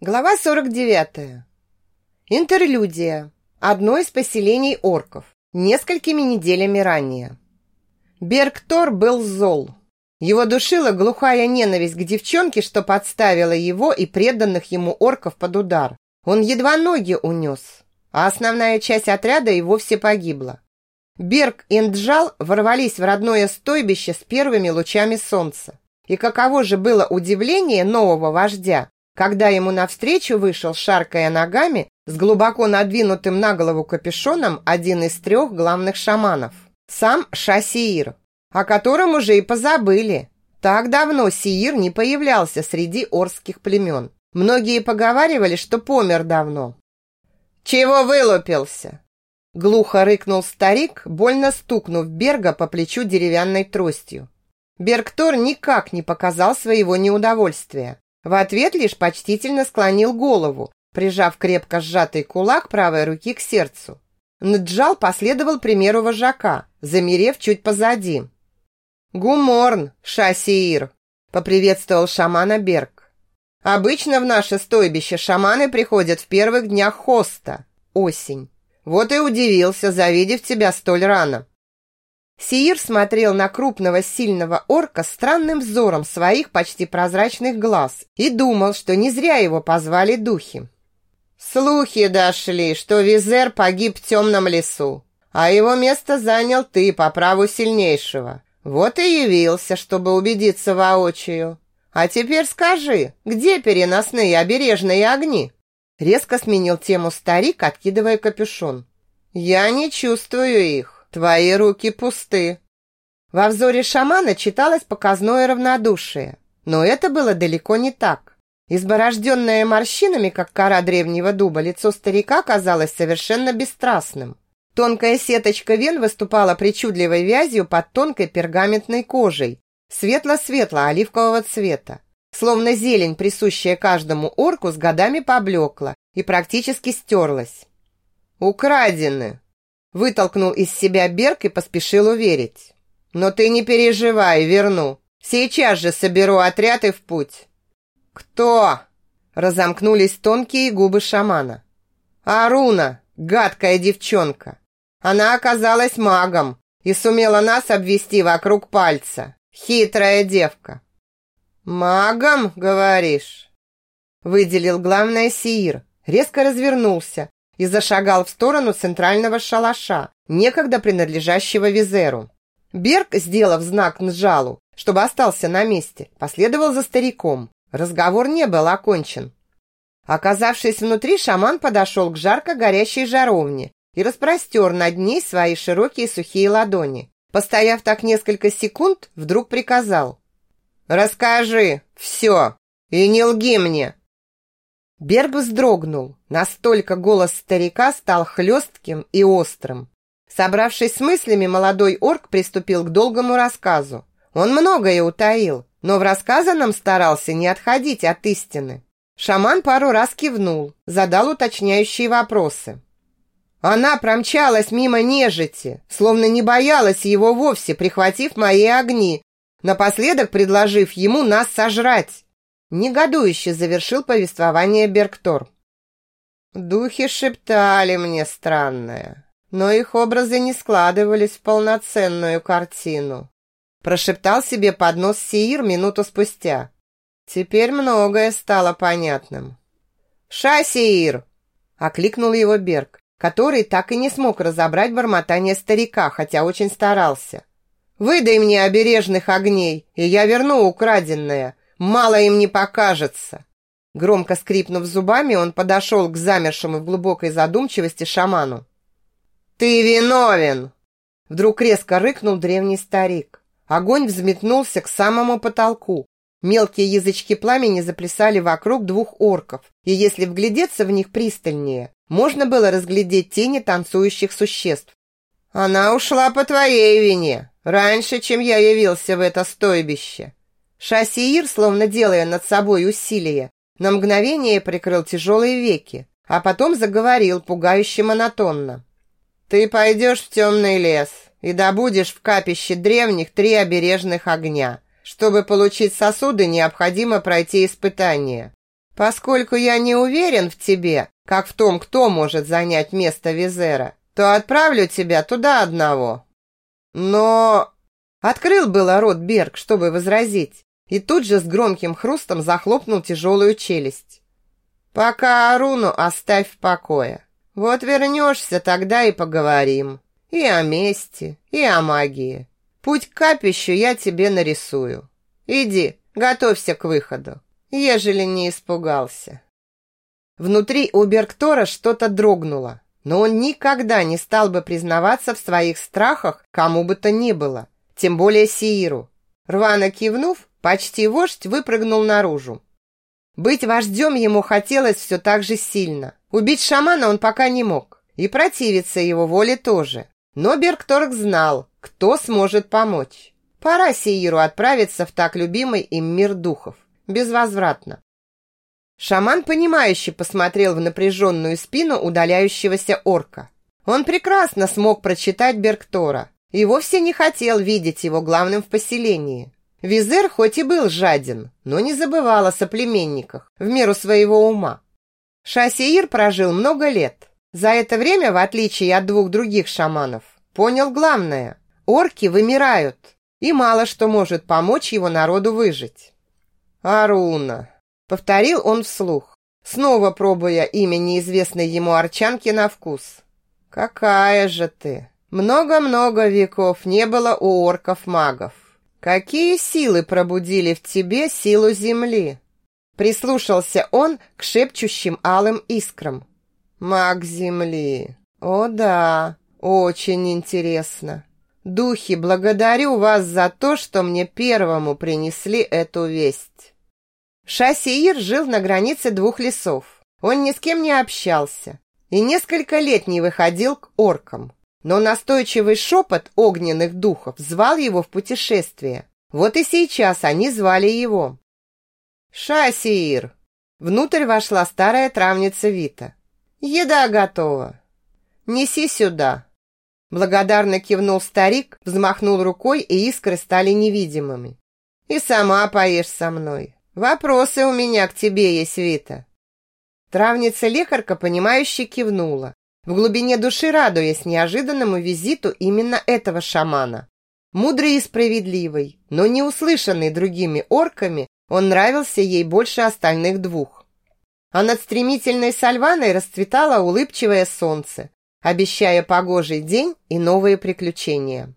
Глава 49. Интерлюдия. Одно из поселений орков. Несколькими неделями ранее. Бергтор был зол. Его душила глухая ненависть к девчонке, что подставила его и преданных ему орков под удар. Он едва ноги унес, а основная часть отряда и вовсе погибла. Берг и Нджал ворвались в родное стойбище с первыми лучами солнца. И каково же было удивление нового вождя, когда ему навстречу вышел, шаркая ногами, с глубоко надвинутым на голову капюшоном один из трех главных шаманов. Сам Шасиир, о котором уже и позабыли. Так давно Сиир не появлялся среди орских племен. Многие поговаривали, что помер давно. «Чего вылупился?» Глухо рыкнул старик, больно стукнув Берга по плечу деревянной тростью. Бергтор никак не показал своего неудовольствия. В ответ лишь почтительно склонил голову, прижав крепко сжатый кулак правой руки к сердцу. Нджал последовал примеру вожака, замерев чуть позади. «Гуморн, Шасиир!» – поприветствовал шамана Берг. «Обычно в наше стойбище шаманы приходят в первых днях хоста, осень. Вот и удивился, завидев тебя столь рано. Сиир смотрел на крупного сильного орка странным взором своих почти прозрачных глаз и думал, что не зря его позвали духи. «Слухи дошли, что Визер погиб в темном лесу, а его место занял ты по праву сильнейшего. Вот и явился, чтобы убедиться воочию. А теперь скажи, где переносные обережные огни?» Резко сменил тему старик, откидывая капюшон. «Я не чувствую их. Твои руки пусты. Во взоре шамана читалось показное равнодушие, но это было далеко не так. Изборожденное морщинами, как кора древнего дуба, лицо старика казалось совершенно бесстрастным. Тонкая сеточка вен выступала причудливой вязью под тонкой пергаментной кожей, светло-светло-оливкового цвета. Словно зелень, присущая каждому орку, с годами поблекла и практически стерлась. «Украдены!» Вытолкнул из себя Берг и поспешил уверить. «Но ты не переживай, верну. Сейчас же соберу отряд и в путь». «Кто?» Разомкнулись тонкие губы шамана. «Аруна, гадкая девчонка. Она оказалась магом и сумела нас обвести вокруг пальца. Хитрая девка». «Магом, говоришь?» Выделил главное Сиир, резко развернулся и зашагал в сторону центрального шалаша, некогда принадлежащего Визеру. Берг, сделав знак Нжалу, чтобы остался на месте, последовал за стариком. Разговор не был окончен. Оказавшись внутри, шаман подошел к жарко горящей жаровне и распростер над ней свои широкие сухие ладони. Постояв так несколько секунд, вдруг приказал. «Расскажи все и не лги мне, Берг вздрогнул. Настолько голос старика стал хлестким и острым. Собравшись с мыслями, молодой орк приступил к долгому рассказу. Он многое утаил, но в рассказанном старался не отходить от истины. Шаман пару раз кивнул, задал уточняющие вопросы. Она промчалась мимо нежити, словно не боялась его вовсе, прихватив мои огни, напоследок предложив ему нас сожрать. Негодующе завершил повествование Бергтор. Духи шептали мне странное, но их образы не складывались в полноценную картину. Прошептал себе под нос Сиир минуту спустя. Теперь многое стало понятным. «Ша-Сиир!» – окликнул его Берг, который так и не смог разобрать бормотание старика, хотя очень старался. «Выдай мне обережных огней, и я верну украденное, Мало им не покажется. Громко скрипнув зубами, он подошел к замершему в глубокой задумчивости шаману. «Ты виновен!» Вдруг резко рыкнул древний старик. Огонь взметнулся к самому потолку. Мелкие язычки пламени заплясали вокруг двух орков, и если вглядеться в них пристальнее, можно было разглядеть тени танцующих существ. «Она ушла по твоей вине, раньше, чем я явился в это стойбище. Шасиир, словно делая над собой усилие, на мгновение прикрыл тяжелые веки, а потом заговорил пугающе монотонно. «Ты пойдешь в темный лес и добудешь в капище древних три обережных огня. Чтобы получить сосуды, необходимо пройти испытание. Поскольку я не уверен в тебе, как в том, кто может занять место Визера, то отправлю тебя туда одного. Но... Открыл было рот Берг, чтобы возразить, и тут же с громким хрустом захлопнул тяжелую челюсть. «Пока Аруну оставь в покое. Вот вернешься, тогда и поговорим. И о мести, и о магии. Путь к капищу я тебе нарисую. Иди, готовься к выходу, ежели не испугался». Внутри у Бергтора что-то дрогнуло, но он никогда не стал бы признаваться в своих страхах кому бы то ни было, тем более Сииру. Рвано кивнув, почти вождь выпрыгнул наружу. Быть вождем ему хотелось все так же сильно. Убить шамана он пока не мог, и противиться его воле тоже. Но Бергторг знал, кто сможет помочь. Пора Сииру отправиться в так любимый им мир духов, безвозвратно. Шаман, понимающе посмотрел в напряженную спину удаляющегося орка. Он прекрасно смог прочитать Бергтора и вовсе не хотел видеть его главным в поселении. Визер хоть и был жаден, но не забывал о соплеменниках в меру своего ума. Шасиир прожил много лет. За это время, в отличие от двух других шаманов, понял главное – орки вымирают, и мало что может помочь его народу выжить. «Аруна», Повторил он вслух, снова пробуя имя неизвестной ему арчанки на вкус. «Какая же ты! Много-много веков не было у орков-магов. Какие силы пробудили в тебе силу земли?» Прислушался он к шепчущим алым искрам. «Маг земли! О да, очень интересно!» Духи, благодарю вас за то, что мне первому принесли эту весть. Шасиир жил на границе двух лесов. Он ни с кем не общался и несколько лет не выходил к оркам. Но настойчивый шепот огненных духов звал его в путешествие. Вот и сейчас они звали его. «Шасиир!» Внутрь вошла старая травница Вита. «Еда готова. Неси сюда!» Благодарно кивнул старик, взмахнул рукой, и искры стали невидимыми. «И сама поешь со мной. «Вопросы у меня к тебе есть, Вита». Травница-лекарка, понимающе кивнула, в глубине души радуясь неожиданному визиту именно этого шамана. Мудрый и справедливый, но не услышанный другими орками, он нравился ей больше остальных двух. А над стремительной сальваной расцветало улыбчивое солнце, обещая погожий день и новые приключения.